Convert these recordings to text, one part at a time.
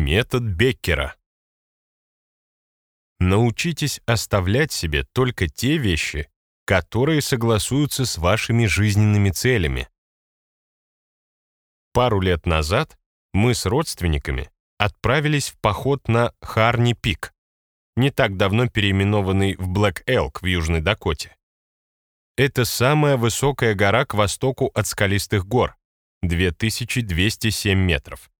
Метод Беккера. Научитесь оставлять себе только те вещи, которые согласуются с вашими жизненными целями. Пару лет назад мы с родственниками отправились в поход на Харни-Пик, не так давно переименованный в Блэк Элк в Южной Дакоте. Это самая высокая гора к востоку от скалистых гор, 2207 метров.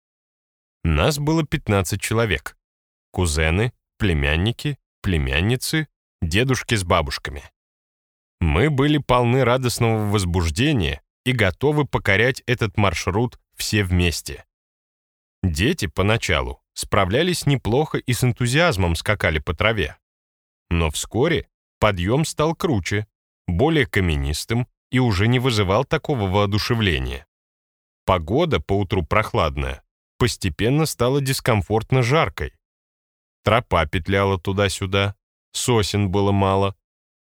Нас было 15 человек. Кузены, племянники, племянницы, дедушки с бабушками. Мы были полны радостного возбуждения и готовы покорять этот маршрут все вместе. Дети поначалу справлялись неплохо и с энтузиазмом скакали по траве. Но вскоре подъем стал круче, более каменистым и уже не вызывал такого воодушевления. Погода поутру прохладная, постепенно стала дискомфортно жаркой. Тропа петляла туда-сюда, сосен было мало,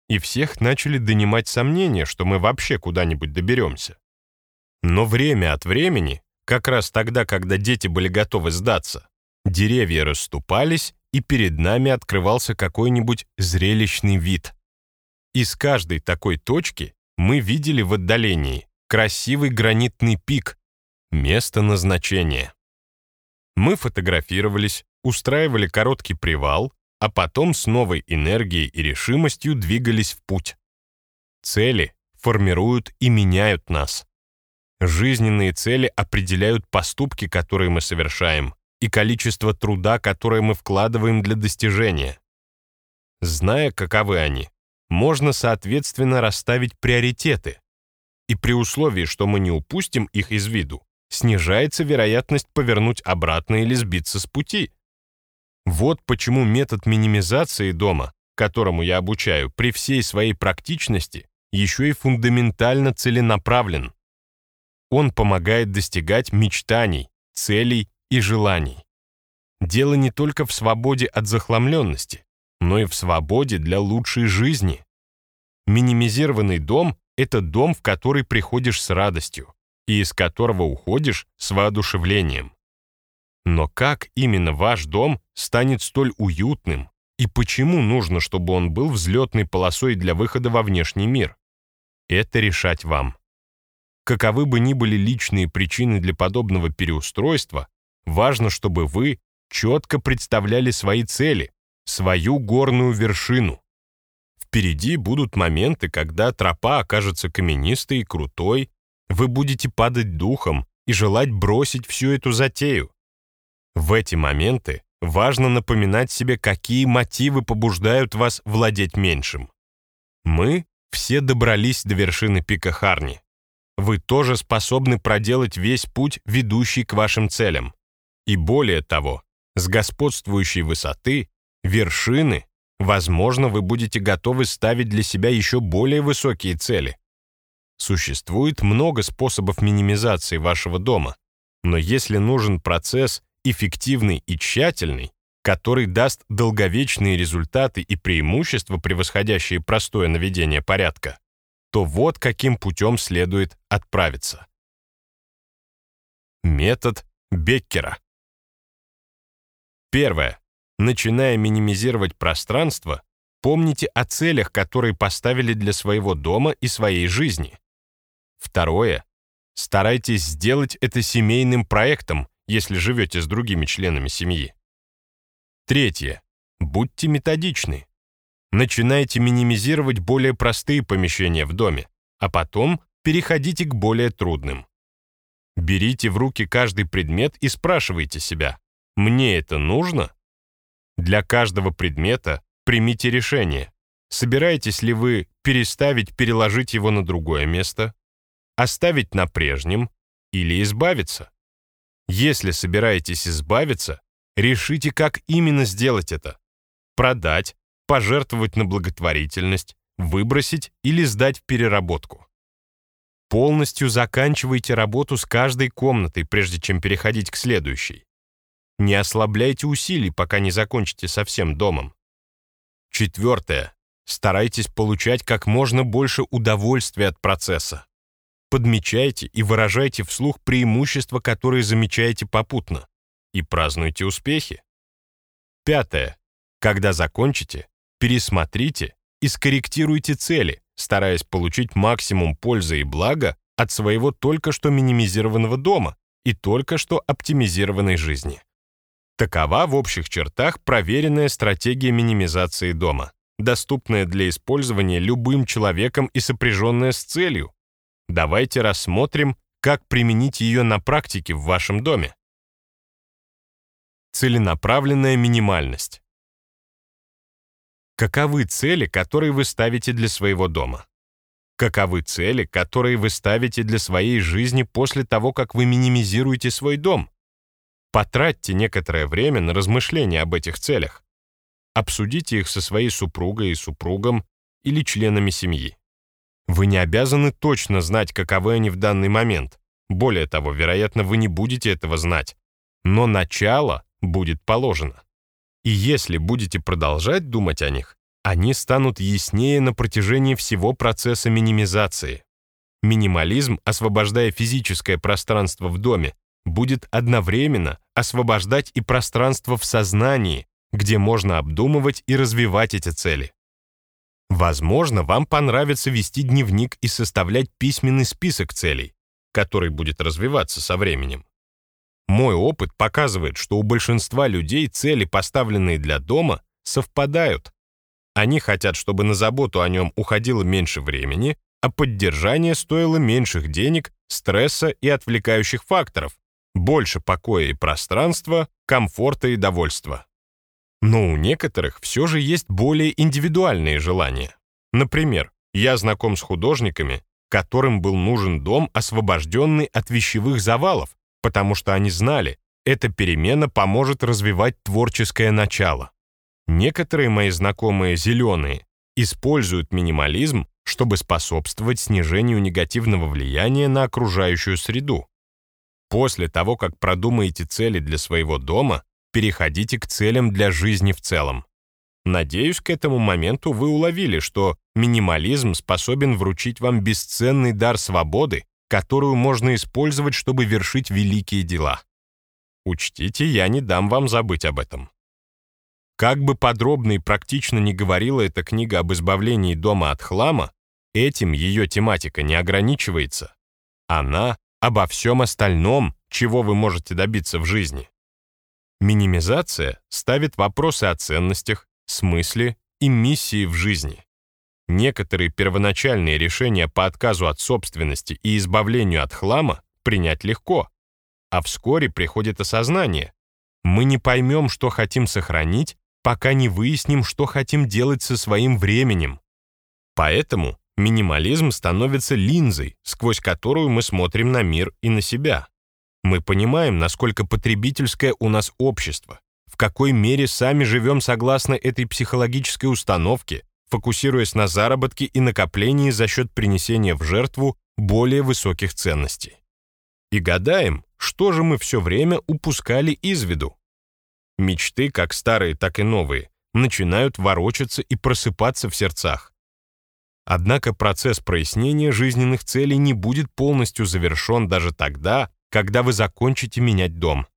и всех начали донимать сомнения, что мы вообще куда-нибудь доберемся. Но время от времени, как раз тогда, когда дети были готовы сдаться, деревья расступались, и перед нами открывался какой-нибудь зрелищный вид. Из каждой такой точки мы видели в отдалении красивый гранитный пик, место назначения. Мы фотографировались, устраивали короткий привал, а потом с новой энергией и решимостью двигались в путь. Цели формируют и меняют нас. Жизненные цели определяют поступки, которые мы совершаем, и количество труда, которое мы вкладываем для достижения. Зная, каковы они, можно, соответственно, расставить приоритеты. И при условии, что мы не упустим их из виду, снижается вероятность повернуть обратно или сбиться с пути. Вот почему метод минимизации дома, которому я обучаю, при всей своей практичности еще и фундаментально целенаправлен. Он помогает достигать мечтаний, целей и желаний. Дело не только в свободе от захламленности, но и в свободе для лучшей жизни. Минимизированный дом — это дом, в который приходишь с радостью, и из которого уходишь с воодушевлением. Но как именно ваш дом станет столь уютным, и почему нужно, чтобы он был взлетной полосой для выхода во внешний мир? Это решать вам. Каковы бы ни были личные причины для подобного переустройства, важно, чтобы вы четко представляли свои цели, свою горную вершину. Впереди будут моменты, когда тропа окажется каменистой и крутой, вы будете падать духом и желать бросить всю эту затею. В эти моменты важно напоминать себе, какие мотивы побуждают вас владеть меньшим. Мы все добрались до вершины пика Харни. Вы тоже способны проделать весь путь, ведущий к вашим целям. И более того, с господствующей высоты, вершины, возможно, вы будете готовы ставить для себя еще более высокие цели. Существует много способов минимизации вашего дома, но если нужен процесс эффективный и тщательный, который даст долговечные результаты и преимущества, превосходящие простое наведение порядка, то вот каким путем следует отправиться. Метод Беккера. Первое. Начиная минимизировать пространство, помните о целях, которые поставили для своего дома и своей жизни. Второе. Старайтесь сделать это семейным проектом, если живете с другими членами семьи. Третье. Будьте методичны. Начинайте минимизировать более простые помещения в доме, а потом переходите к более трудным. Берите в руки каждый предмет и спрашивайте себя, «Мне это нужно?» Для каждого предмета примите решение. Собираетесь ли вы переставить, переложить его на другое место? Оставить на прежнем или избавиться. Если собираетесь избавиться, решите, как именно сделать это. Продать, пожертвовать на благотворительность, выбросить или сдать в переработку. Полностью заканчивайте работу с каждой комнатой, прежде чем переходить к следующей. Не ослабляйте усилий, пока не закончите со всем домом. Четвертое. Старайтесь получать как можно больше удовольствия от процесса. Подмечайте и выражайте вслух преимущества, которые замечаете попутно. и празднуйте успехи. Пятое. Когда закончите, пересмотрите и скорректируйте цели, стараясь получить максимум пользы и блага от своего только что минимизированного дома и только что оптимизированной жизни. Такова в общих чертах проверенная стратегия минимизации дома, доступная для использования любым человеком и сопряженная с целью. Давайте рассмотрим, как применить ее на практике в вашем доме. Целенаправленная минимальность. Каковы цели, которые вы ставите для своего дома? Каковы цели, которые вы ставите для своей жизни после того, как вы минимизируете свой дом? Потратьте некоторое время на размышления об этих целях. Обсудите их со своей супругой и супругом или членами семьи. Вы не обязаны точно знать, каковы они в данный момент. Более того, вероятно, вы не будете этого знать. Но начало будет положено. И если будете продолжать думать о них, они станут яснее на протяжении всего процесса минимизации. Минимализм, освобождая физическое пространство в доме, будет одновременно освобождать и пространство в сознании, где можно обдумывать и развивать эти цели. Возможно, вам понравится вести дневник и составлять письменный список целей, который будет развиваться со временем. Мой опыт показывает, что у большинства людей цели, поставленные для дома, совпадают. Они хотят, чтобы на заботу о нем уходило меньше времени, а поддержание стоило меньших денег, стресса и отвлекающих факторов, больше покоя и пространства, комфорта и довольства. Но у некоторых все же есть более индивидуальные желания. Например, я знаком с художниками, которым был нужен дом, освобожденный от вещевых завалов, потому что они знали, эта перемена поможет развивать творческое начало. Некоторые мои знакомые зеленые используют минимализм, чтобы способствовать снижению негативного влияния на окружающую среду. После того, как продумаете цели для своего дома, переходите к целям для жизни в целом. Надеюсь, к этому моменту вы уловили, что минимализм способен вручить вам бесценный дар свободы, которую можно использовать, чтобы вершить великие дела. Учтите, я не дам вам забыть об этом. Как бы подробно и практично не говорила эта книга об избавлении дома от хлама, этим ее тематика не ограничивается. Она обо всем остальном, чего вы можете добиться в жизни. Минимизация ставит вопросы о ценностях, смысле и миссии в жизни. Некоторые первоначальные решения по отказу от собственности и избавлению от хлама принять легко, а вскоре приходит осознание. Мы не поймем, что хотим сохранить, пока не выясним, что хотим делать со своим временем. Поэтому минимализм становится линзой, сквозь которую мы смотрим на мир и на себя. Мы понимаем, насколько потребительское у нас общество, в какой мере сами живем согласно этой психологической установке, фокусируясь на заработке и накоплении за счет принесения в жертву более высоких ценностей. И гадаем, что же мы все время упускали из виду. Мечты, как старые, так и новые, начинают ворочаться и просыпаться в сердцах. Однако процесс прояснения жизненных целей не будет полностью завершен даже тогда, когда вы закончите менять дом.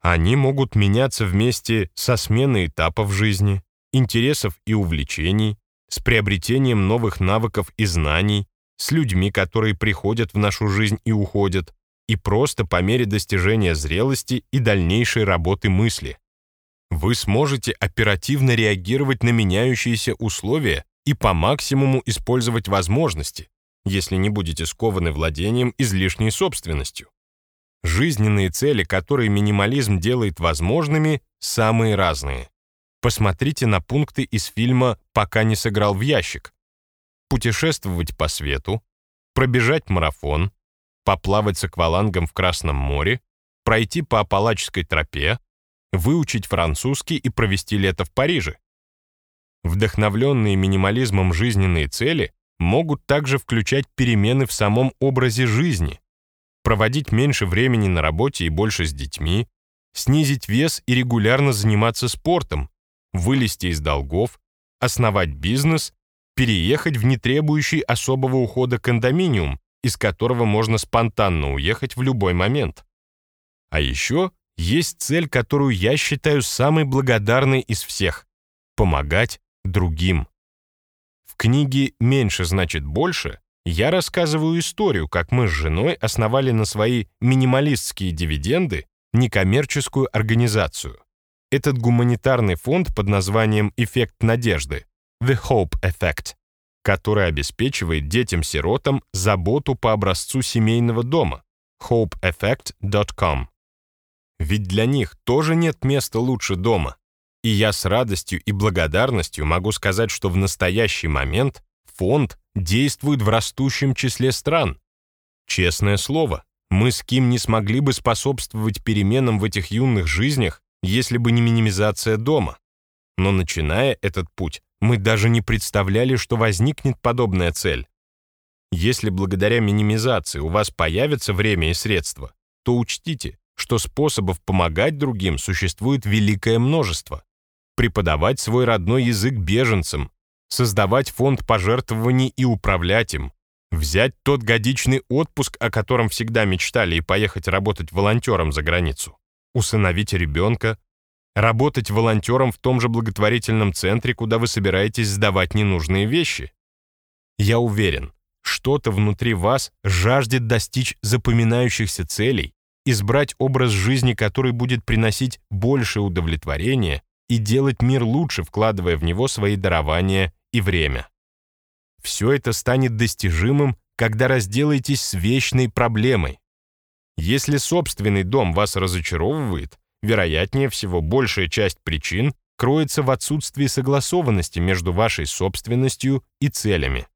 Они могут меняться вместе со сменой этапов жизни, интересов и увлечений, с приобретением новых навыков и знаний, с людьми, которые приходят в нашу жизнь и уходят, и просто по мере достижения зрелости и дальнейшей работы мысли. Вы сможете оперативно реагировать на меняющиеся условия и по максимуму использовать возможности, если не будете скованы владением излишней собственностью. Жизненные цели, которые минимализм делает возможными, самые разные. Посмотрите на пункты из фильма «Пока не сыграл в ящик». Путешествовать по свету, пробежать марафон, поплавать с аквалангом в Красном море, пройти по Апалачской тропе, выучить французский и провести лето в Париже. Вдохновленные минимализмом жизненные цели могут также включать перемены в самом образе жизни, проводить меньше времени на работе и больше с детьми, снизить вес и регулярно заниматься спортом, вылезти из долгов, основать бизнес, переехать в нетребующий особого ухода кондоминиум, из которого можно спонтанно уехать в любой момент. А еще есть цель, которую я считаю самой благодарной из всех — помогать другим. В книге «Меньше значит больше» я рассказываю историю, как мы с женой основали на свои минималистские дивиденды некоммерческую организацию. Этот гуманитарный фонд под названием «Эффект надежды» The Hope Effect, который обеспечивает детям-сиротам заботу по образцу семейного дома hopeeffect.com. Ведь для них тоже нет места лучше дома. И я с радостью и благодарностью могу сказать, что в настоящий момент фонд действует в растущем числе стран. Честное слово, мы с Ким не смогли бы способствовать переменам в этих юных жизнях, если бы не минимизация дома. Но начиная этот путь, мы даже не представляли, что возникнет подобная цель. Если благодаря минимизации у вас появится время и средства, то учтите, что способов помогать другим существует великое множество. Преподавать свой родной язык беженцам, создавать фонд пожертвований и управлять им, взять тот годичный отпуск, о котором всегда мечтали, и поехать работать волонтером за границу, усыновить ребенка, работать волонтером в том же благотворительном центре, куда вы собираетесь сдавать ненужные вещи. Я уверен, что-то внутри вас жаждет достичь запоминающихся целей, избрать образ жизни, который будет приносить больше удовлетворения и делать мир лучше, вкладывая в него свои дарования и время. Все это станет достижимым, когда разделаетесь с вечной проблемой. Если собственный дом вас разочаровывает, вероятнее всего большая часть причин кроется в отсутствии согласованности между вашей собственностью и целями.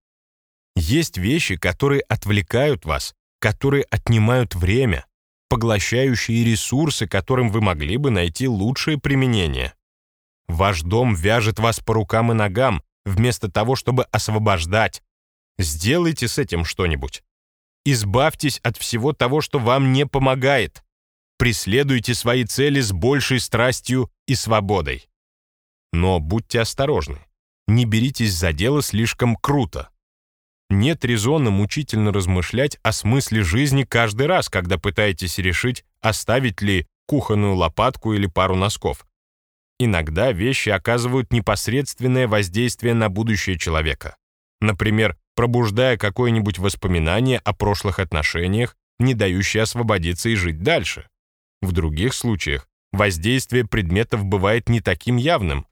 Есть вещи, которые отвлекают вас, которые отнимают время, поглощающие ресурсы, которым вы могли бы найти лучшее применение. Ваш дом вяжет вас по рукам и ногам, вместо того, чтобы освобождать. Сделайте с этим что-нибудь. Избавьтесь от всего того, что вам не помогает. Преследуйте свои цели с большей страстью и свободой. Но будьте осторожны. Не беритесь за дело слишком круто. Нет резона мучительно размышлять о смысле жизни каждый раз, когда пытаетесь решить, оставить ли кухонную лопатку или пару носков. Иногда вещи оказывают непосредственное воздействие на будущее человека. Например, пробуждая какое-нибудь воспоминание о прошлых отношениях, не дающее освободиться и жить дальше. В других случаях воздействие предметов бывает не таким явным.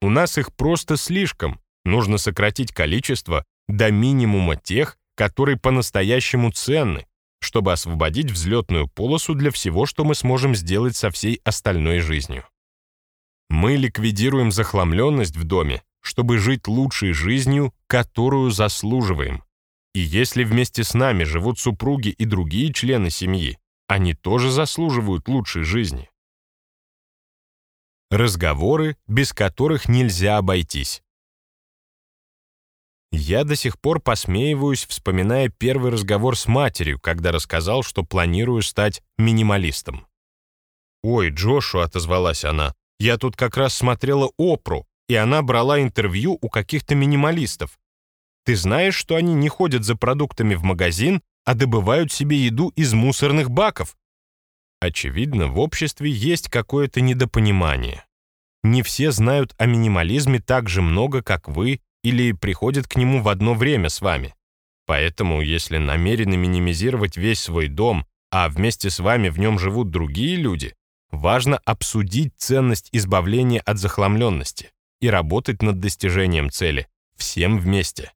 У нас их просто слишком, нужно сократить количество до минимума тех, которые по-настоящему ценны, чтобы освободить взлетную полосу для всего, что мы сможем сделать со всей остальной жизнью. Мы ликвидируем захламленность в доме, чтобы жить лучшей жизнью, которую заслуживаем. И если вместе с нами живут супруги и другие члены семьи, они тоже заслуживают лучшей жизни. Разговоры, без которых нельзя обойтись. Я до сих пор посмеиваюсь, вспоминая первый разговор с матерью, когда рассказал, что планирую стать минималистом. «Ой, Джошу», — отозвалась она, я тут как раз смотрела Опру, и она брала интервью у каких-то минималистов. Ты знаешь, что они не ходят за продуктами в магазин, а добывают себе еду из мусорных баков? Очевидно, в обществе есть какое-то недопонимание. Не все знают о минимализме так же много, как вы, или приходят к нему в одно время с вами. Поэтому, если намерены минимизировать весь свой дом, а вместе с вами в нем живут другие люди, важно обсудить ценность избавления от захламленности и работать над достижением цели всем вместе.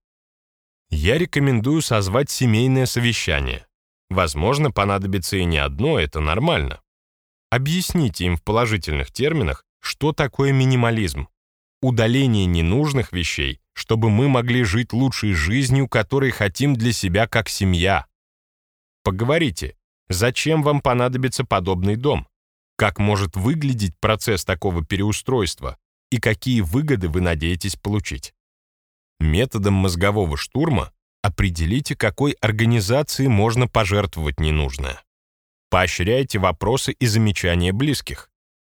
Я рекомендую созвать семейное совещание. Возможно, понадобится и не одно, это нормально. Объясните им в положительных терминах, что такое минимализм. Удаление ненужных вещей, чтобы мы могли жить лучшей жизнью, которой хотим для себя как семья. Поговорите, зачем вам понадобится подобный дом? Как может выглядеть процесс такого переустройства и какие выгоды вы надеетесь получить. Методом мозгового штурма определите, какой организации можно пожертвовать ненужное. Поощряйте вопросы и замечания близких.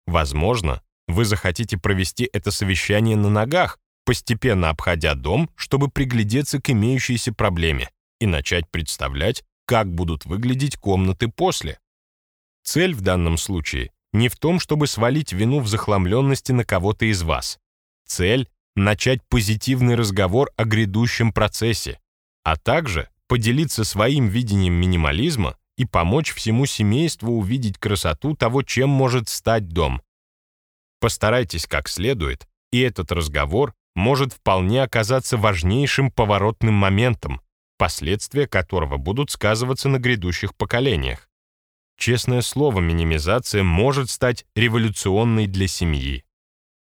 Возможно, вы захотите провести это совещание на ногах, постепенно обходя дом, чтобы приглядеться к имеющейся проблеме и начать представлять, как будут выглядеть комнаты после. Цель в данном случае не в том, чтобы свалить вину в захламленности на кого-то из вас. Цель — начать позитивный разговор о грядущем процессе, а также поделиться своим видением минимализма и помочь всему семейству увидеть красоту того, чем может стать дом. Постарайтесь как следует, и этот разговор может вполне оказаться важнейшим поворотным моментом, последствия которого будут сказываться на грядущих поколениях. Честное слово, минимизация может стать революционной для семьи.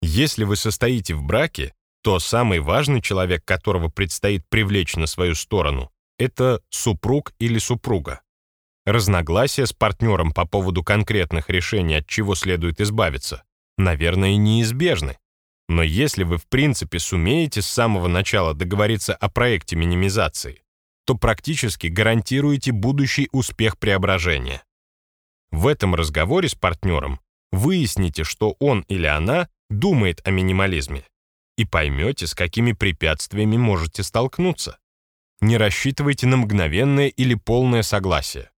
Если вы состоите в браке, то самый важный человек, которого предстоит привлечь на свою сторону, это супруг или супруга. Разногласия с партнером по поводу конкретных решений, от чего следует избавиться, наверное, неизбежны. Но если вы в принципе сумеете с самого начала договориться о проекте минимизации, то практически гарантируете будущий успех преображения. В этом разговоре с партнером выясните, что он или она думает о минимализме, и поймете, с какими препятствиями можете столкнуться. Не рассчитывайте на мгновенное или полное согласие.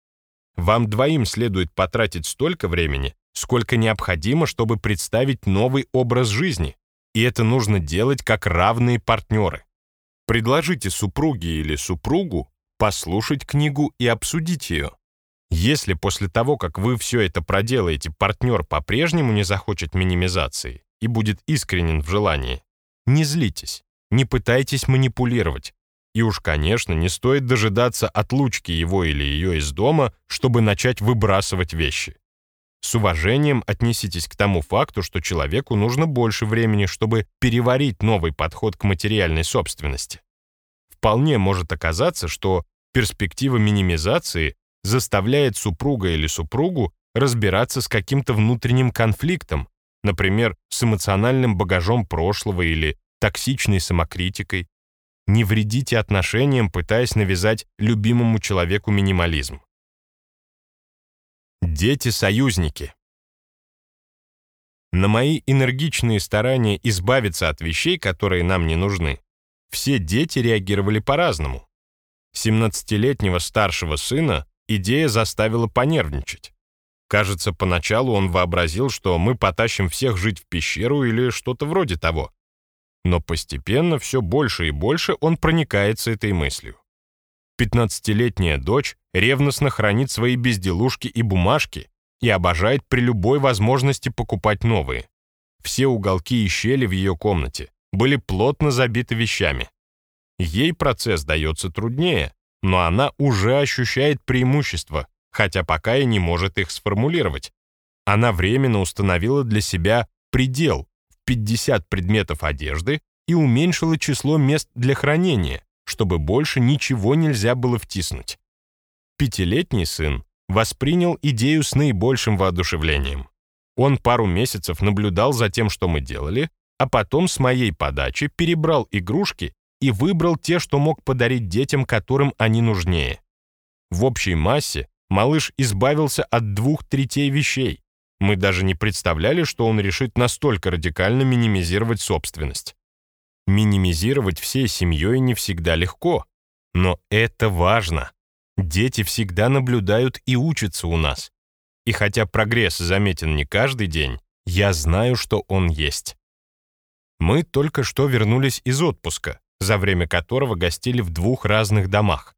Вам двоим следует потратить столько времени, сколько необходимо, чтобы представить новый образ жизни, и это нужно делать как равные партнеры. Предложите супруге или супругу послушать книгу и обсудить ее. Если после того, как вы все это проделаете, партнер по-прежнему не захочет минимизации и будет искренен в желании, не злитесь, не пытайтесь манипулировать. И уж, конечно, не стоит дожидаться отлучки его или ее из дома, чтобы начать выбрасывать вещи. С уважением отнеситесь к тому факту, что человеку нужно больше времени, чтобы переварить новый подход к материальной собственности. Вполне может оказаться, что перспектива минимизации заставляет супруга или супругу разбираться с каким-то внутренним конфликтом, например, с эмоциональным багажом прошлого или токсичной самокритикой. Не вредите отношениям, пытаясь навязать любимому человеку минимализм. Дети-союзники. На мои энергичные старания избавиться от вещей, которые нам не нужны, все дети реагировали по-разному. 17-летнего старшего сына идея заставила понервничать. Кажется, поначалу он вообразил, что мы потащим всех жить в пещеру или что-то вроде того. Но постепенно все больше и больше он проникается этой мыслью. 15-летняя дочь ревностно хранит свои безделушки и бумажки и обожает при любой возможности покупать новые. Все уголки и щели в ее комнате были плотно забиты вещами. Ей процесс дается труднее, но она уже ощущает преимущества, хотя пока и не может их сформулировать. Она временно установила для себя предел в 50 предметов одежды и уменьшила число мест для хранения, чтобы больше ничего нельзя было втиснуть. Пятилетний сын воспринял идею с наибольшим воодушевлением. Он пару месяцев наблюдал за тем, что мы делали, а потом с моей подачи перебрал игрушки и выбрал те, что мог подарить детям, которым они нужнее. В общей массе малыш избавился от двух третей вещей. Мы даже не представляли, что он решит настолько радикально минимизировать собственность. Минимизировать всей семьей не всегда легко, но это важно. Дети всегда наблюдают и учатся у нас. И хотя прогресс заметен не каждый день, я знаю, что он есть. Мы только что вернулись из отпуска, за время которого гостили в двух разных домах.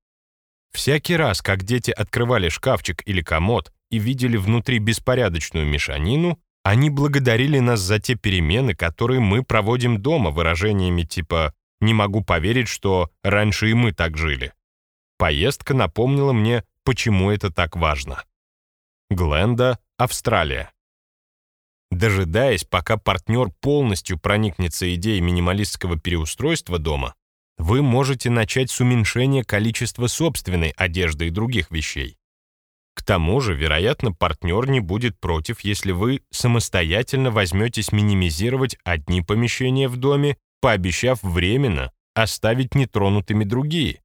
Всякий раз, как дети открывали шкафчик или комод и видели внутри беспорядочную мешанину, они благодарили нас за те перемены, которые мы проводим дома, выражениями типа «не могу поверить, что раньше и мы так жили». Поездка напомнила мне, почему это так важно. Гленда, Австралия. Дожидаясь, пока партнер полностью проникнется идеей минималистского переустройства дома, вы можете начать с уменьшения количества собственной одежды и других вещей. К тому же, вероятно, партнер не будет против, если вы самостоятельно возьметесь минимизировать одни помещения в доме, пообещав временно оставить нетронутыми другие.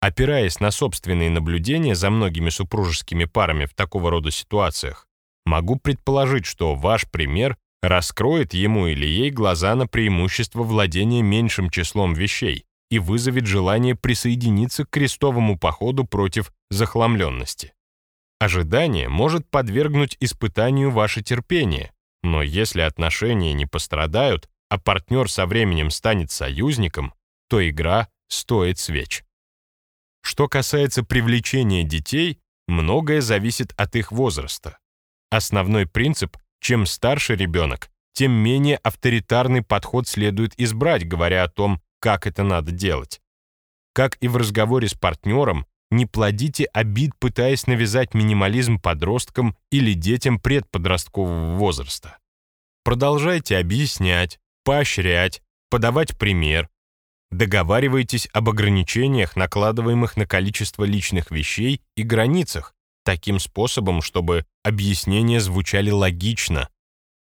Опираясь на собственные наблюдения за многими супружескими парами в такого рода ситуациях, могу предположить, что ваш пример раскроет ему или ей глаза на преимущество владения меньшим числом вещей и вызовет желание присоединиться к крестовому походу против захламленности. Ожидание может подвергнуть испытанию ваше терпение, но если отношения не пострадают, а партнер со временем станет союзником, то игра стоит свеч. Что касается привлечения детей, многое зависит от их возраста. Основной принцип – чем старше ребенок, тем менее авторитарный подход следует избрать, говоря о том, как это надо делать. Как и в разговоре с партнером, не плодите обид, пытаясь навязать минимализм подросткам или детям предподросткового возраста. Продолжайте объяснять, поощрять, подавать пример. Договаривайтесь об ограничениях, накладываемых на количество личных вещей и границах, таким способом, чтобы объяснения звучали логично.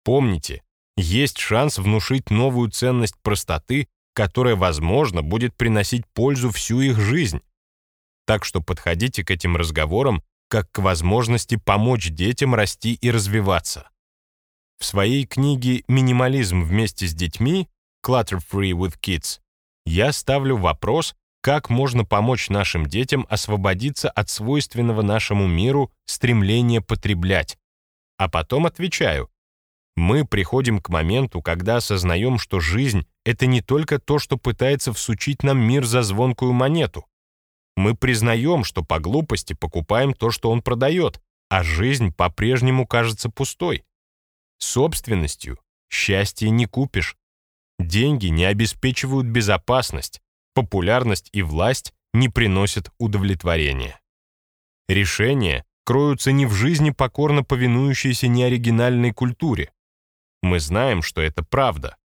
Помните, есть шанс внушить новую ценность простоты, которая, возможно, будет приносить пользу всю их жизнь. Так что подходите к этим разговорам как к возможности помочь детям расти и развиваться. В своей книге «Минимализм вместе с детьми» Clutter Free with Kids я ставлю вопрос, как можно помочь нашим детям освободиться от свойственного нашему миру стремления потреблять. А потом отвечаю, мы приходим к моменту, когда осознаем, что жизнь — это не только то, что пытается всучить нам мир за звонкую монету. Мы признаем, что по глупости покупаем то, что он продает, а жизнь по-прежнему кажется пустой. Собственностью счастье не купишь. Деньги не обеспечивают безопасность, популярность и власть не приносят удовлетворения. Решения кроются не в жизни покорно повинующейся неоригинальной культуре. Мы знаем, что это правда,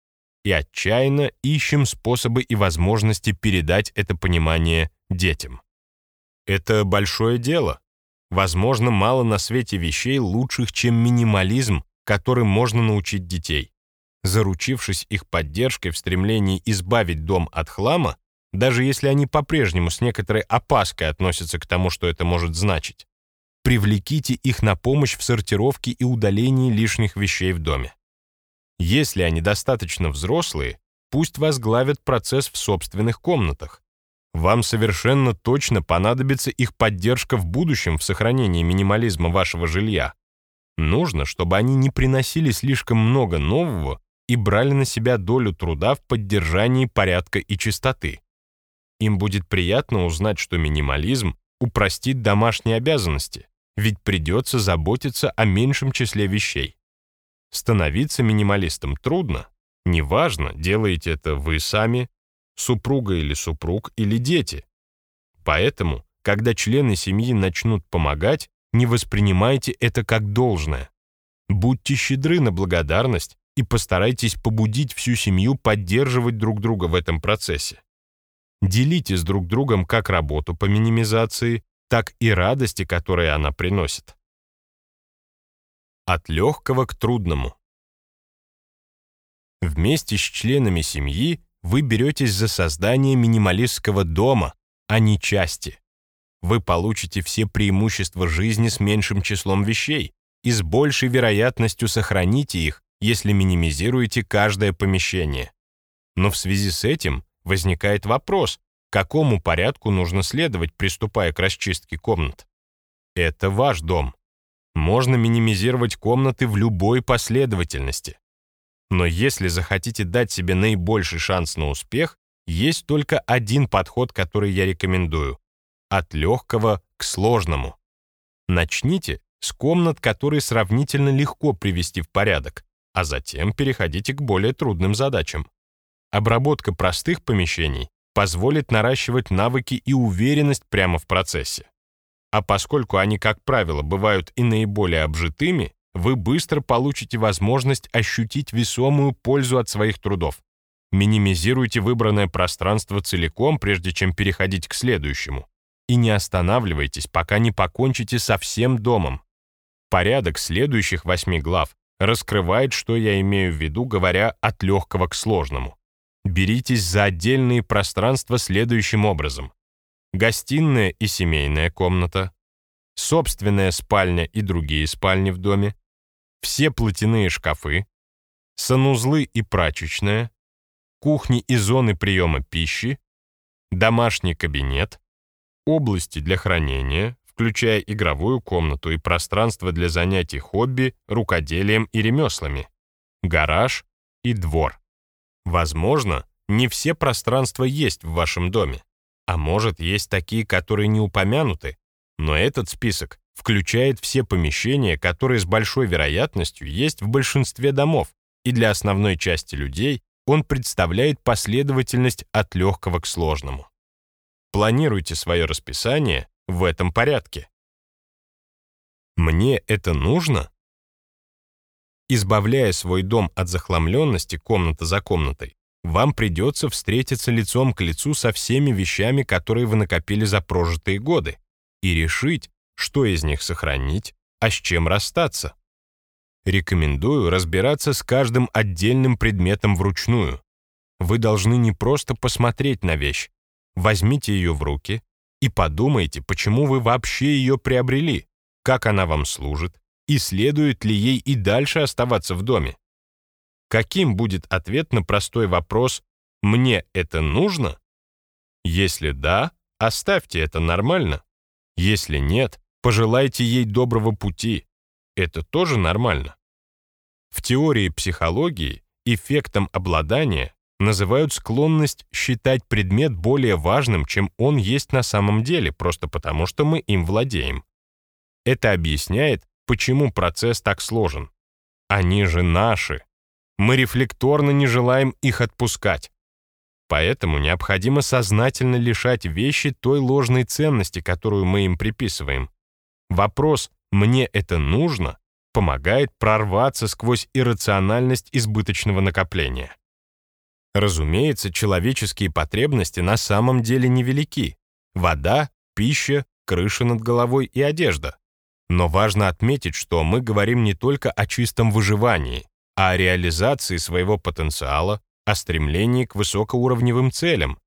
и отчаянно ищем способы и возможности передать это понимание детям. Это большое дело. Возможно, мало на свете вещей лучших, чем минимализм, которым можно научить детей. Заручившись их поддержкой в стремлении избавить дом от хлама, даже если они по-прежнему с некоторой опаской относятся к тому, что это может значить, привлеките их на помощь в сортировке и удалении лишних вещей в доме. Если они достаточно взрослые, пусть возглавят процесс в собственных комнатах. Вам совершенно точно понадобится их поддержка в будущем в сохранении минимализма вашего жилья. Нужно, чтобы они не приносили слишком много нового и брали на себя долю труда в поддержании порядка и чистоты. Им будет приятно узнать, что минимализм упростит домашние обязанности, ведь придется заботиться о меньшем числе вещей. Становиться минималистом трудно. Неважно, делаете это вы сами, супруга или супруг, или дети. Поэтому, когда члены семьи начнут помогать, не воспринимайте это как должное. Будьте щедры на благодарность и постарайтесь побудить всю семью поддерживать друг друга в этом процессе. Делите с друг другом как работу по минимизации, так и радости, которые она приносит. От легкого к трудному. Вместе с членами семьи вы беретесь за создание минималистского дома, а не части. Вы получите все преимущества жизни с меньшим числом вещей и с большей вероятностью сохраните их, если минимизируете каждое помещение. Но в связи с этим возникает вопрос, какому порядку нужно следовать, приступая к расчистке комнат. Это ваш дом. Можно минимизировать комнаты в любой последовательности. Но если захотите дать себе наибольший шанс на успех, есть только один подход, который я рекомендую. От легкого к сложному. Начните с комнат, которые сравнительно легко привести в порядок, а затем переходите к более трудным задачам. Обработка простых помещений позволит наращивать навыки и уверенность прямо в процессе. А поскольку они, как правило, бывают и наиболее обжитыми, вы быстро получите возможность ощутить весомую пользу от своих трудов. Минимизируйте выбранное пространство целиком, прежде чем переходить к следующему. И не останавливайтесь, пока не покончите со всем домом. Порядок следующих восьми глав раскрывает, что я имею в виду, говоря от легкого к сложному. Беритесь за отдельные пространства следующим образом гостиная и семейная комната, собственная спальня и другие спальни в доме, все платяные шкафы, санузлы и прачечная, кухни и зоны приема пищи, домашний кабинет, области для хранения, включая игровую комнату и пространство для занятий хобби, рукоделием и ремеслами, гараж и двор. Возможно, не все пространства есть в вашем доме, а может, есть такие, которые не упомянуты, но этот список включает все помещения, которые с большой вероятностью есть в большинстве домов, и для основной части людей он представляет последовательность от легкого к сложному. Планируйте свое расписание в этом порядке. Мне это нужно? Избавляя свой дом от захламленности комната за комнатой, вам придется встретиться лицом к лицу со всеми вещами, которые вы накопили за прожитые годы, и решить, что из них сохранить, а с чем расстаться. Рекомендую разбираться с каждым отдельным предметом вручную. Вы должны не просто посмотреть на вещь, возьмите ее в руки и подумайте, почему вы вообще ее приобрели, как она вам служит, и следует ли ей и дальше оставаться в доме. Каким будет ответ на простой вопрос «Мне это нужно?» Если да, оставьте это нормально. Если нет, пожелайте ей доброго пути. Это тоже нормально. В теории психологии эффектом обладания называют склонность считать предмет более важным, чем он есть на самом деле, просто потому что мы им владеем. Это объясняет, почему процесс так сложен. Они же наши. Мы рефлекторно не желаем их отпускать. Поэтому необходимо сознательно лишать вещи той ложной ценности, которую мы им приписываем. Вопрос «мне это нужно?» помогает прорваться сквозь иррациональность избыточного накопления. Разумеется, человеческие потребности на самом деле невелики. Вода, пища, крыша над головой и одежда. Но важно отметить, что мы говорим не только о чистом выживании, а о реализации своего потенциала, о стремлении к высокоуровневым целям.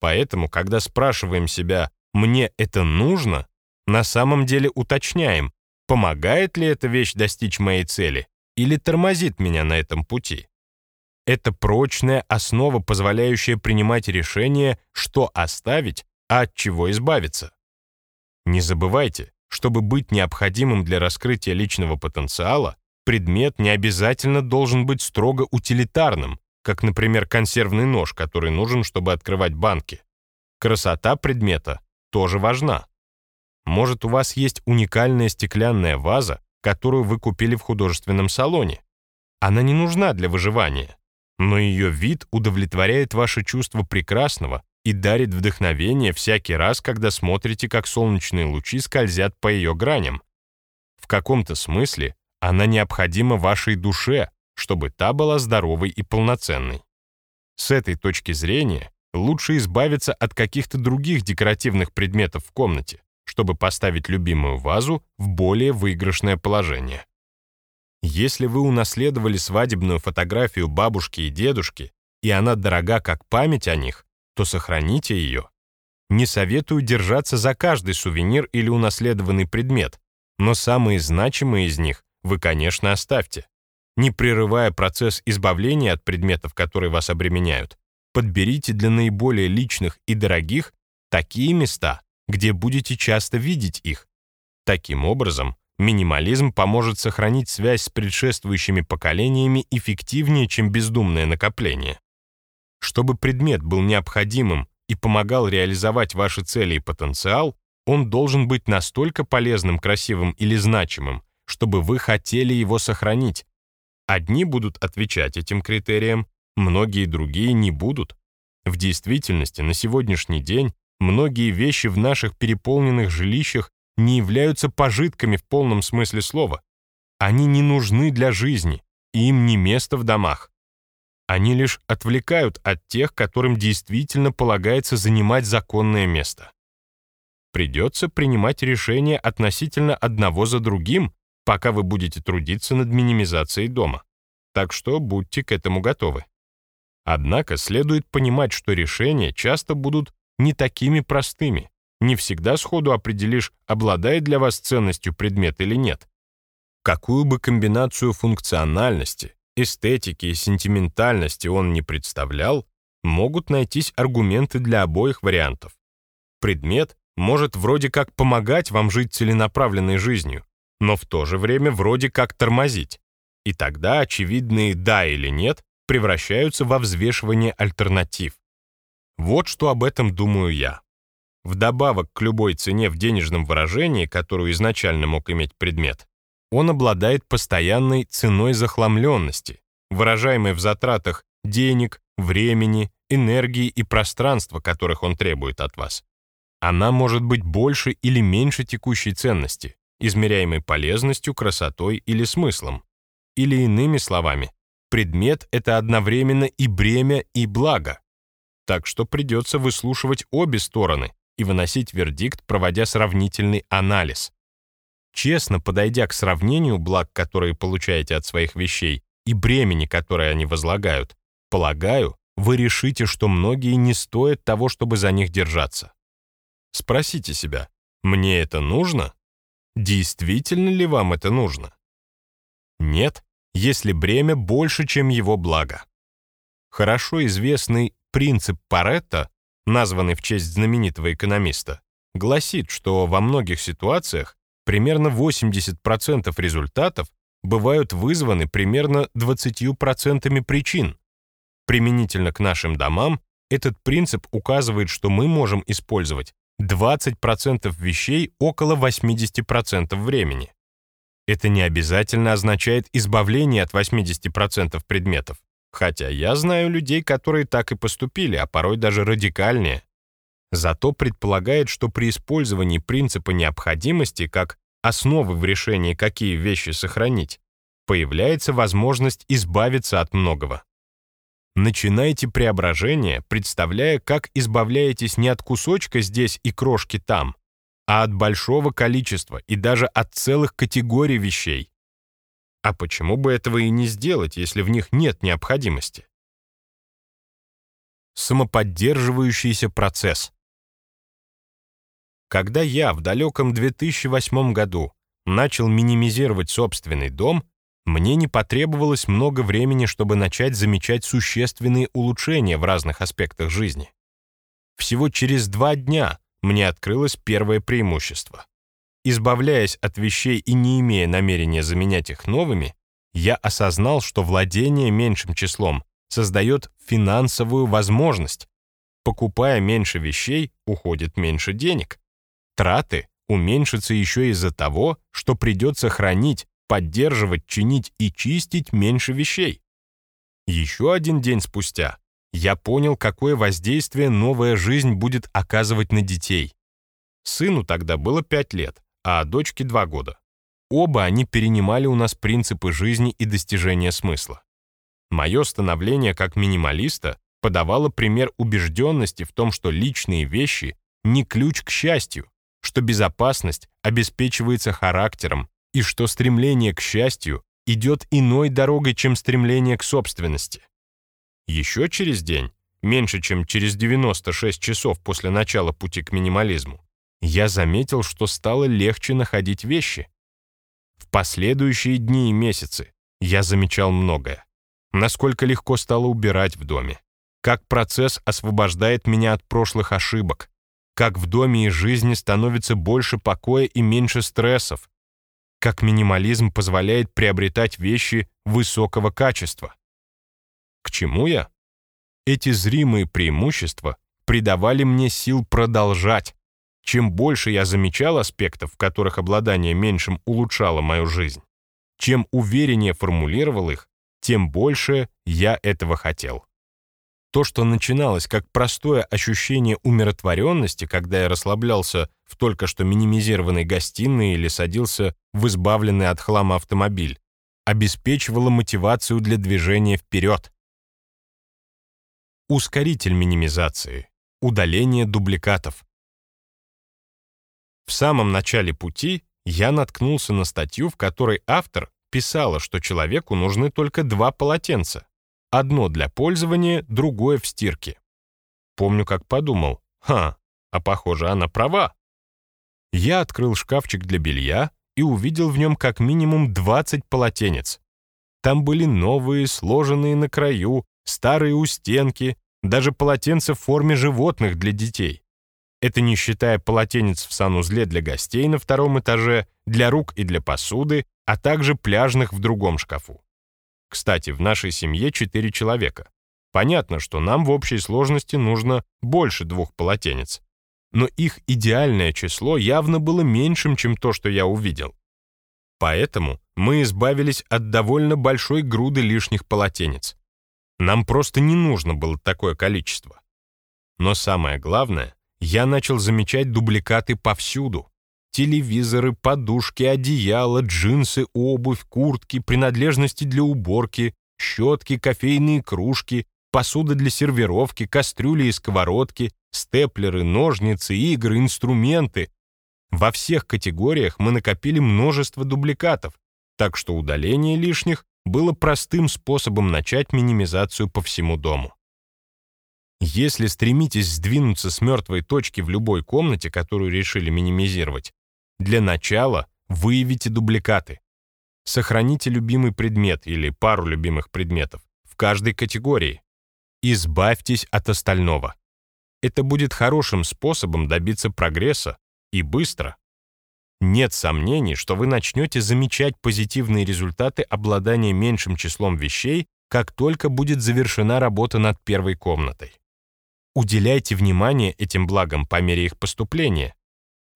Поэтому, когда спрашиваем себя «мне это нужно?», на самом деле уточняем, помогает ли эта вещь достичь моей цели или тормозит меня на этом пути. Это прочная основа, позволяющая принимать решение, что оставить, а от чего избавиться. Не забывайте, чтобы быть необходимым для раскрытия личного потенциала, предмет не обязательно должен быть строго утилитарным, как, например, консервный нож, который нужен, чтобы открывать банки. Красота предмета тоже важна. Может, у вас есть уникальная стеклянная ваза, которую вы купили в художественном салоне. Она не нужна для выживания, но ее вид удовлетворяет ваше чувство прекрасного и дарит вдохновение всякий раз, когда смотрите, как солнечные лучи скользят по ее граням. В каком-то смысле она необходима вашей душе, чтобы та была здоровой и полноценной. С этой точки зрения лучше избавиться от каких-то других декоративных предметов в комнате, чтобы поставить любимую вазу в более выигрышное положение. Если вы унаследовали свадебную фотографию бабушки и дедушки, и она дорога как память о них, то сохраните ее. Не советую держаться за каждый сувенир или унаследованный предмет, но самые значимые из них вы, конечно, оставьте не прерывая процесс избавления от предметов, которые вас обременяют, подберите для наиболее личных и дорогих такие места, где будете часто видеть их. Таким образом, минимализм поможет сохранить связь с предшествующими поколениями эффективнее, чем бездумное накопление. Чтобы предмет был необходимым и помогал реализовать ваши цели и потенциал, он должен быть настолько полезным, красивым или значимым, чтобы вы хотели его сохранить, Одни будут отвечать этим критериям, многие другие не будут. В действительности, на сегодняшний день многие вещи в наших переполненных жилищах не являются пожитками в полном смысле слова. Они не нужны для жизни, и им не место в домах. Они лишь отвлекают от тех, которым действительно полагается занимать законное место. Придется принимать решения относительно одного за другим, пока вы будете трудиться над минимизацией дома. Так что будьте к этому готовы. Однако следует понимать, что решения часто будут не такими простыми. Не всегда сходу определишь, обладает для вас ценностью предмет или нет. Какую бы комбинацию функциональности, эстетики и сентиментальности он не представлял, могут найтись аргументы для обоих вариантов. Предмет может вроде как помогать вам жить целенаправленной жизнью, но в то же время вроде как тормозить. И тогда очевидные «да» или «нет» превращаются во взвешивание альтернатив. Вот что об этом думаю я. Вдобавок к любой цене в денежном выражении, которую изначально мог иметь предмет, он обладает постоянной ценой захламленности, выражаемой в затратах денег, времени, энергии и пространства, которых он требует от вас. Она может быть больше или меньше текущей ценности, измеряемой полезностью, красотой или смыслом. Или иными словами, предмет — это одновременно и бремя, и благо. Так что придется выслушивать обе стороны и выносить вердикт, проводя сравнительный анализ. Честно подойдя к сравнению благ, которые получаете от своих вещей, и бремени, которое они возлагают, полагаю, вы решите, что многие не стоят того, чтобы за них держаться. Спросите себя, мне это нужно? Действительно ли вам это нужно? Нет, если бремя больше, чем его благо. Хорошо известный принцип Паретта, названный в честь знаменитого экономиста, гласит, что во многих ситуациях примерно 80% результатов бывают вызваны примерно 20% причин. Применительно к нашим домам, этот принцип указывает, что мы можем использовать 20% вещей около 80% времени. Это не обязательно означает избавление от 80% предметов, хотя я знаю людей, которые так и поступили, а порой даже радикальнее. Зато предполагает, что при использовании принципа необходимости как основы в решении, какие вещи сохранить, появляется возможность избавиться от многого. Начинайте преображение, представляя, как избавляетесь не от кусочка здесь и крошки там, а от большого количества и даже от целых категорий вещей. А почему бы этого и не сделать, если в них нет необходимости? Самоподдерживающийся процесс. Когда я в далеком 2008 году начал минимизировать собственный дом, мне не потребовалось много времени, чтобы начать замечать существенные улучшения в разных аспектах жизни. Всего через два дня мне открылось первое преимущество. Избавляясь от вещей и не имея намерения заменять их новыми, я осознал, что владение меньшим числом создает финансовую возможность. Покупая меньше вещей, уходит меньше денег. Траты уменьшатся еще из-за того, что придется хранить, поддерживать, чинить и чистить меньше вещей. Еще один день спустя я понял, какое воздействие новая жизнь будет оказывать на детей. Сыну тогда было 5 лет, а дочке 2 года. Оба они перенимали у нас принципы жизни и достижения смысла. Мое становление как минималиста подавало пример убежденности в том, что личные вещи не ключ к счастью, что безопасность обеспечивается характером, и что стремление к счастью идет иной дорогой, чем стремление к собственности. Еще через день, меньше чем через 96 часов после начала пути к минимализму, я заметил, что стало легче находить вещи. В последующие дни и месяцы я замечал многое. Насколько легко стало убирать в доме, как процесс освобождает меня от прошлых ошибок, как в доме и жизни становится больше покоя и меньше стрессов, как минимализм позволяет приобретать вещи высокого качества. К чему я? Эти зримые преимущества придавали мне сил продолжать. Чем больше я замечал аспектов, в которых обладание меньшим улучшало мою жизнь, чем увереннее формулировал их, тем больше я этого хотел. То, что начиналось как простое ощущение умиротворенности, когда я расслаблялся в только что минимизированной гостиной или садился в избавленный от хлама автомобиль, обеспечивало мотивацию для движения вперед. Ускоритель минимизации. Удаление дубликатов. В самом начале пути я наткнулся на статью, в которой автор писала, что человеку нужны только два полотенца, Одно для пользования, другое в стирке. Помню, как подумал, ха, а похоже, она права. Я открыл шкафчик для белья и увидел в нем как минимум 20 полотенец. Там были новые, сложенные на краю, старые у стенки, даже полотенца в форме животных для детей. Это не считая полотенец в санузле для гостей на втором этаже, для рук и для посуды, а также пляжных в другом шкафу. Кстати, в нашей семье четыре человека. Понятно, что нам в общей сложности нужно больше двух полотенец. Но их идеальное число явно было меньшим, чем то, что я увидел. Поэтому мы избавились от довольно большой груды лишних полотенец. Нам просто не нужно было такое количество. Но самое главное, я начал замечать дубликаты повсюду. Телевизоры, подушки, одеяла, джинсы, обувь, куртки, принадлежности для уборки, щетки, кофейные кружки, посуда для сервировки, кастрюли и сковородки, степлеры, ножницы, игры, инструменты. Во всех категориях мы накопили множество дубликатов, так что удаление лишних было простым способом начать минимизацию по всему дому. Если стремитесь сдвинуться с мертвой точки в любой комнате, которую решили минимизировать, для начала выявите дубликаты. Сохраните любимый предмет или пару любимых предметов в каждой категории. Избавьтесь от остального. Это будет хорошим способом добиться прогресса и быстро. Нет сомнений, что вы начнете замечать позитивные результаты обладания меньшим числом вещей, как только будет завершена работа над первой комнатой. Уделяйте внимание этим благам по мере их поступления.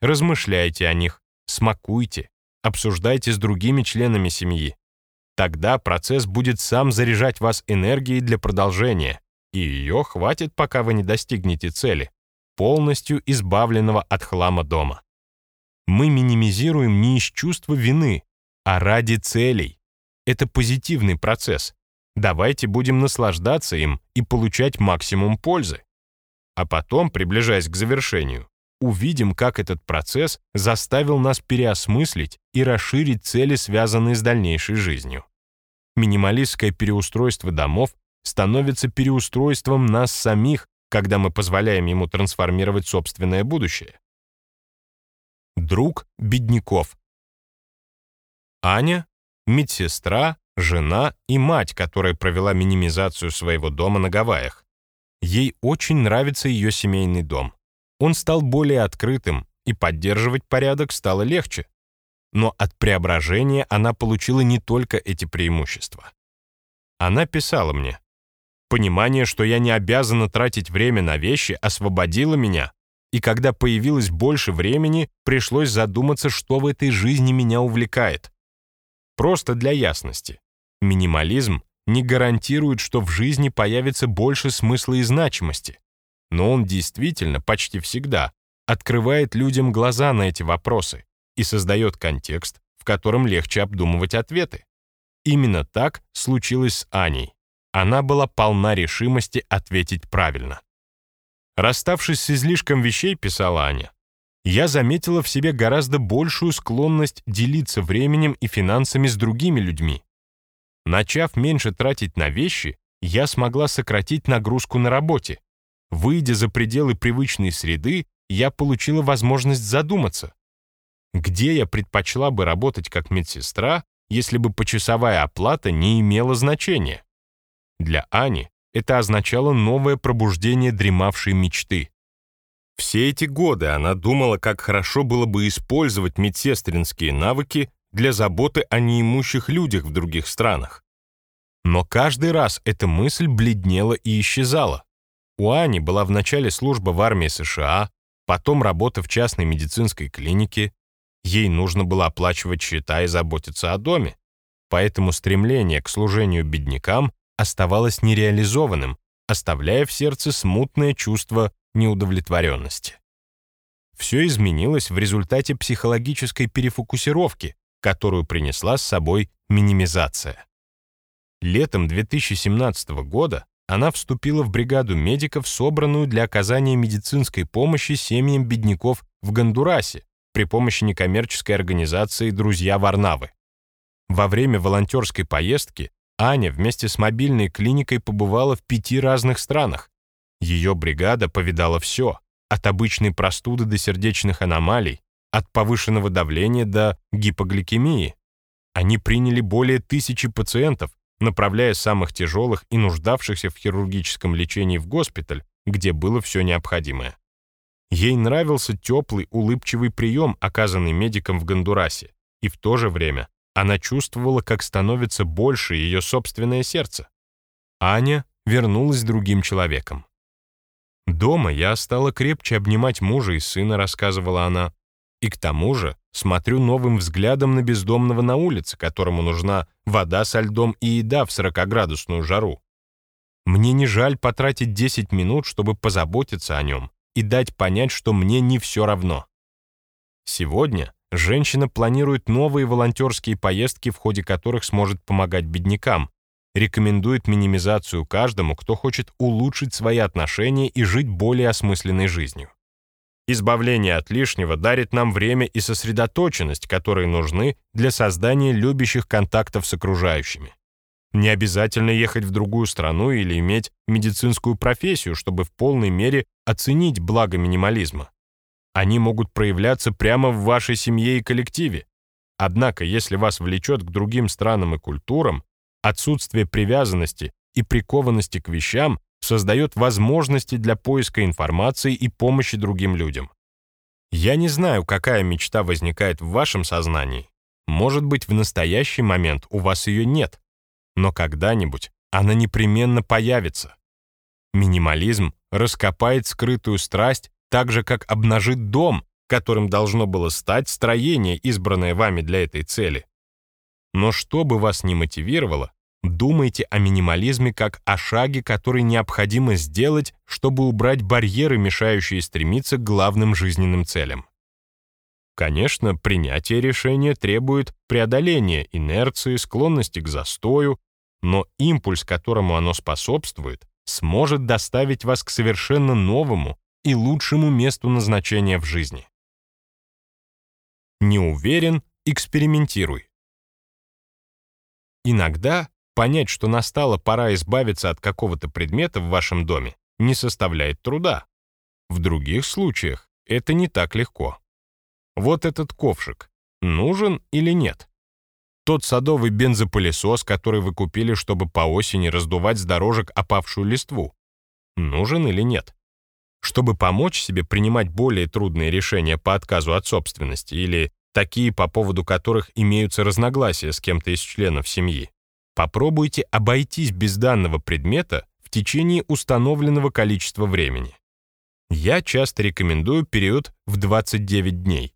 Размышляйте о них, смакуйте, обсуждайте с другими членами семьи. Тогда процесс будет сам заряжать вас энергией для продолжения, и ее хватит, пока вы не достигнете цели, полностью избавленного от хлама дома. Мы минимизируем не из чувства вины, а ради целей. Это позитивный процесс. Давайте будем наслаждаться им и получать максимум пользы. А потом, приближаясь к завершению, увидим, как этот процесс заставил нас переосмыслить и расширить цели, связанные с дальнейшей жизнью. Минималистское переустройство домов становится переустройством нас самих, когда мы позволяем ему трансформировать собственное будущее. Друг бедняков. Аня — медсестра, жена и мать, которая провела минимизацию своего дома на Гавайях. Ей очень нравится ее семейный дом. Он стал более открытым, и поддерживать порядок стало легче. Но от преображения она получила не только эти преимущества. Она писала мне, Понимание, что я не обязана тратить время на вещи, освободило меня, и когда появилось больше времени, пришлось задуматься, что в этой жизни меня увлекает. Просто для ясности. Минимализм не гарантирует, что в жизни появится больше смысла и значимости, но он действительно почти всегда открывает людям глаза на эти вопросы и создает контекст, в котором легче обдумывать ответы. Именно так случилось с Аней. Она была полна решимости ответить правильно. Расставшись с излишком вещей, писала Аня, я заметила в себе гораздо большую склонность делиться временем и финансами с другими людьми. Начав меньше тратить на вещи, я смогла сократить нагрузку на работе. Выйдя за пределы привычной среды, я получила возможность задуматься. Где я предпочла бы работать как медсестра, если бы почасовая оплата не имела значения? Для Ани это означало новое пробуждение дремавшей мечты. Все эти годы она думала, как хорошо было бы использовать медсестринские навыки для заботы о неимущих людях в других странах. Но каждый раз эта мысль бледнела и исчезала. У Ани была вначале служба в армии США, потом работа в частной медицинской клинике. Ей нужно было оплачивать счета и заботиться о доме. Поэтому стремление к служению беднякам оставалось нереализованным, оставляя в сердце смутное чувство неудовлетворенности. Все изменилось в результате психологической перефокусировки, которую принесла с собой минимизация. Летом 2017 года она вступила в бригаду медиков, собранную для оказания медицинской помощи семьям бедняков в Гондурасе при помощи некоммерческой организации «Друзья Варнавы». Во время волонтерской поездки Аня вместе с мобильной клиникой побывала в пяти разных странах. Ее бригада повидала все, от обычной простуды до сердечных аномалий, от повышенного давления до гипогликемии. Они приняли более тысячи пациентов, направляя самых тяжелых и нуждавшихся в хирургическом лечении в госпиталь, где было все необходимое. Ей нравился теплый, улыбчивый прием, оказанный медиком в Гондурасе, и в то же время она чувствовала, как становится больше ее собственное сердце. Аня вернулась другим человеком. «Дома я стала крепче обнимать мужа и сына», — рассказывала она. «И к тому же смотрю новым взглядом на бездомного на улице, которому нужна вода со льдом и еда в 40-градусную жару. Мне не жаль потратить 10 минут, чтобы позаботиться о нем и дать понять, что мне не все равно. Сегодня женщина планирует новые волонтерские поездки, в ходе которых сможет помогать беднякам, рекомендует минимизацию каждому, кто хочет улучшить свои отношения и жить более осмысленной жизнью. Избавление от лишнего дарит нам время и сосредоточенность, которые нужны для создания любящих контактов с окружающими. Не обязательно ехать в другую страну или иметь медицинскую профессию, чтобы в полной мере оценить благо минимализма. Они могут проявляться прямо в вашей семье и коллективе. Однако, если вас влечет к другим странам и культурам, отсутствие привязанности и прикованности к вещам создает возможности для поиска информации и помощи другим людям. Я не знаю, какая мечта возникает в вашем сознании. Может быть, в настоящий момент у вас ее нет, но когда-нибудь она непременно появится. Минимализм раскопает скрытую страсть так же, как обнажит дом, которым должно было стать строение, избранное вами для этой цели. Но что бы вас ни мотивировало, думайте о минимализме как о шаге, который необходимо сделать, чтобы убрать барьеры, мешающие стремиться к главным жизненным целям. Конечно, принятие решения требует преодоления инерции, склонности к застою, но импульс, которому оно способствует, сможет доставить вас к совершенно новому и лучшему месту назначения в жизни. Не уверен — экспериментируй. Иногда понять, что настала пора избавиться от какого-то предмета в вашем доме, не составляет труда. В других случаях это не так легко. Вот этот ковшик нужен или нет? Тот садовый бензопылесос, который вы купили, чтобы по осени раздувать с дорожек опавшую листву. Нужен или нет? Чтобы помочь себе принимать более трудные решения по отказу от собственности или такие, по поводу которых имеются разногласия с кем-то из членов семьи, попробуйте обойтись без данного предмета в течение установленного количества времени. Я часто рекомендую период в 29 дней.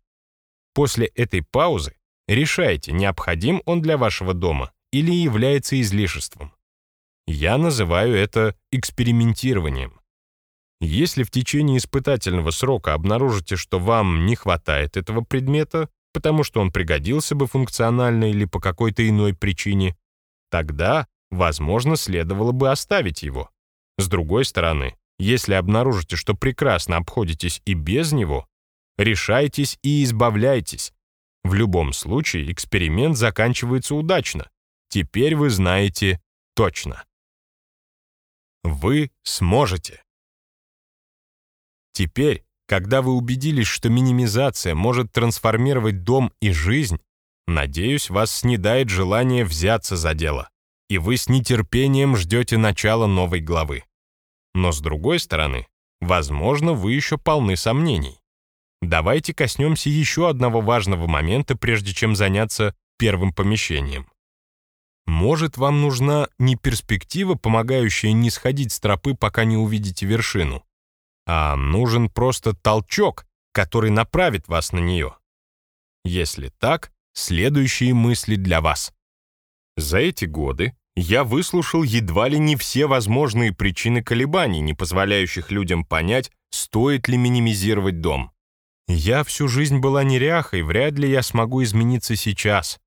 После этой паузы Решайте, необходим он для вашего дома или является излишеством. Я называю это экспериментированием. Если в течение испытательного срока обнаружите, что вам не хватает этого предмета, потому что он пригодился бы функционально или по какой-то иной причине, тогда, возможно, следовало бы оставить его. С другой стороны, если обнаружите, что прекрасно обходитесь и без него, решайтесь и избавляйтесь, в любом случае эксперимент заканчивается удачно. Теперь вы знаете точно. Вы сможете. Теперь, когда вы убедились, что минимизация может трансформировать дом и жизнь, надеюсь, вас снедает желание взяться за дело, и вы с нетерпением ждете начала новой главы. Но с другой стороны, возможно, вы еще полны сомнений. Давайте коснемся еще одного важного момента, прежде чем заняться первым помещением. Может, вам нужна не перспектива, помогающая не сходить с тропы, пока не увидите вершину, а нужен просто толчок, который направит вас на нее. Если так, следующие мысли для вас. За эти годы я выслушал едва ли не все возможные причины колебаний, не позволяющих людям понять, стоит ли минимизировать дом. Я всю жизнь была неряхой, вряд ли я смогу измениться сейчас.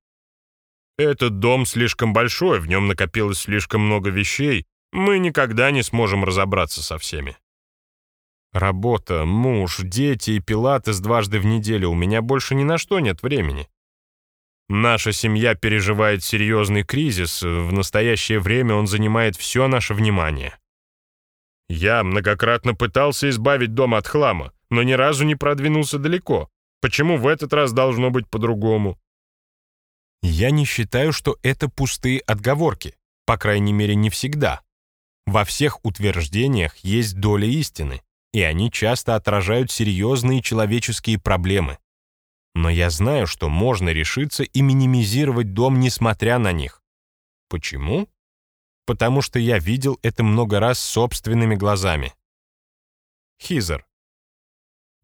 Этот дом слишком большой, в нем накопилось слишком много вещей. Мы никогда не сможем разобраться со всеми. Работа, муж, дети и пилатес дважды в неделю. У меня больше ни на что нет времени. Наша семья переживает серьезный кризис. В настоящее время он занимает все наше внимание. Я многократно пытался избавить дом от хлама но ни разу не продвинулся далеко. Почему в этот раз должно быть по-другому? Я не считаю, что это пустые отговорки, по крайней мере, не всегда. Во всех утверждениях есть доля истины, и они часто отражают серьезные человеческие проблемы. Но я знаю, что можно решиться и минимизировать дом, несмотря на них. Почему? Потому что я видел это много раз собственными глазами. Хизер.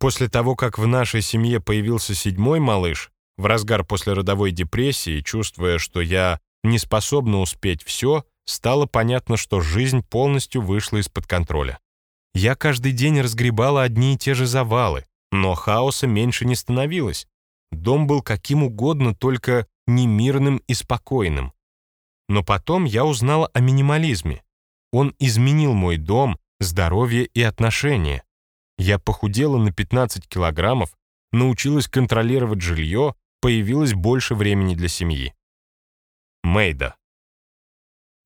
После того, как в нашей семье появился седьмой малыш, в разгар послеродовой депрессии, чувствуя, что я не способна успеть все, стало понятно, что жизнь полностью вышла из-под контроля. Я каждый день разгребала одни и те же завалы, но хаоса меньше не становилось. Дом был каким угодно, только не мирным и спокойным. Но потом я узнала о минимализме. Он изменил мой дом, здоровье и отношения. Я похудела на 15 килограммов, научилась контролировать жилье, появилось больше времени для семьи. Мейда.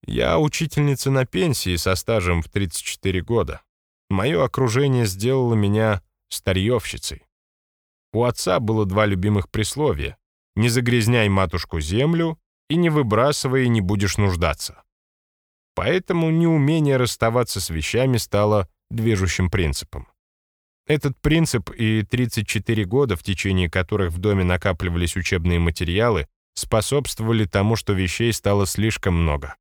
Я учительница на пенсии со стажем в 34 года. Мое окружение сделало меня старьевщицей. У отца было два любимых присловия «Не загрязняй матушку землю» и «Не выбрасывай, не будешь нуждаться». Поэтому неумение расставаться с вещами стало движущим принципом. Этот принцип и 34 года, в течение которых в доме накапливались учебные материалы, способствовали тому, что вещей стало слишком много.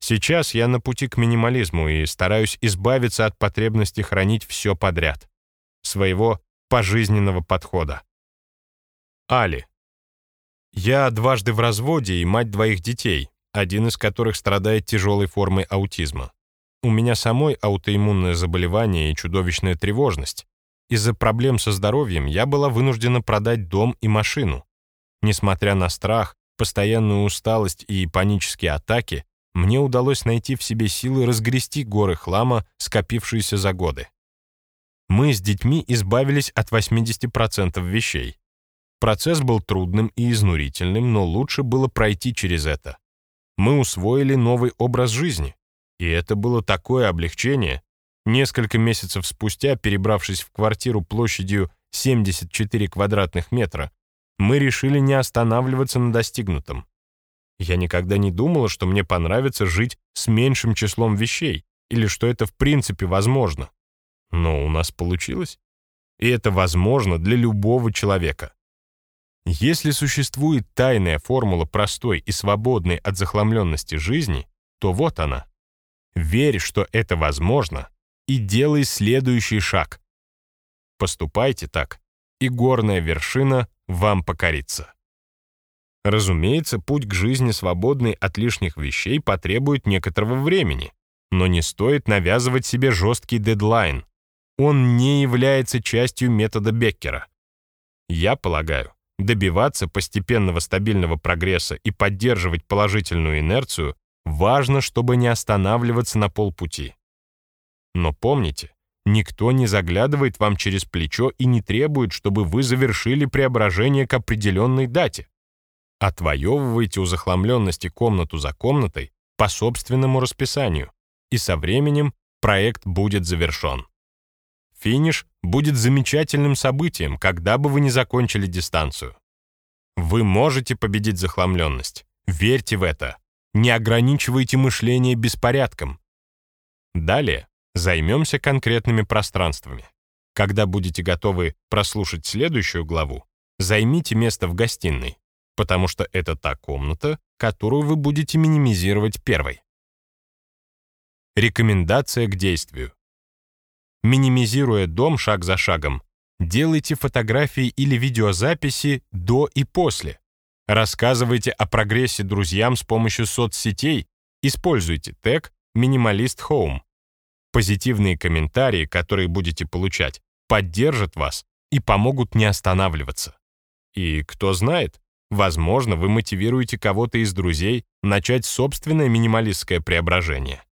Сейчас я на пути к минимализму и стараюсь избавиться от потребности хранить все подряд. Своего пожизненного подхода. Али. Я дважды в разводе и мать двоих детей, один из которых страдает тяжелой формой аутизма. У меня самой аутоиммунное заболевание и чудовищная тревожность. Из-за проблем со здоровьем я была вынуждена продать дом и машину. Несмотря на страх, постоянную усталость и панические атаки, мне удалось найти в себе силы разгрести горы хлама, скопившиеся за годы. Мы с детьми избавились от 80% вещей. Процесс был трудным и изнурительным, но лучше было пройти через это. Мы усвоили новый образ жизни, и это было такое облегчение. Несколько месяцев спустя, перебравшись в квартиру площадью 74 квадратных метра, мы решили не останавливаться на достигнутом. Я никогда не думала, что мне понравится жить с меньшим числом вещей, или что это в принципе возможно. Но у нас получилось. И это возможно для любого человека. Если существует тайная формула простой и свободной от захламленности жизни, то вот она. Верь, что это возможно, и делай следующий шаг. Поступайте так, и горная вершина вам покорится. Разумеется, путь к жизни, свободной от лишних вещей, потребует некоторого времени, но не стоит навязывать себе жесткий дедлайн он не является частью метода Беккера. Я полагаю, добиваться постепенного стабильного прогресса и поддерживать положительную инерцию важно, чтобы не останавливаться на полпути. Но помните, никто не заглядывает вам через плечо и не требует, чтобы вы завершили преображение к определенной дате. Отвоевывайте у захламленности комнату за комнатой по собственному расписанию, и со временем проект будет завершен. Финиш будет замечательным событием, когда бы вы ни закончили дистанцию. Вы можете победить захламленность. Верьте в это. Не ограничивайте мышление беспорядком. Далее займемся конкретными пространствами. Когда будете готовы прослушать следующую главу, займите место в гостиной, потому что это та комната, которую вы будете минимизировать первой. Рекомендация к действию. Минимизируя дом шаг за шагом, делайте фотографии или видеозаписи до и после. Рассказывайте о прогрессе друзьям с помощью соцсетей, используйте тег «Минималист Home». Позитивные комментарии, которые будете получать, поддержат вас и помогут не останавливаться. И кто знает, возможно, вы мотивируете кого-то из друзей начать собственное минималистское преображение.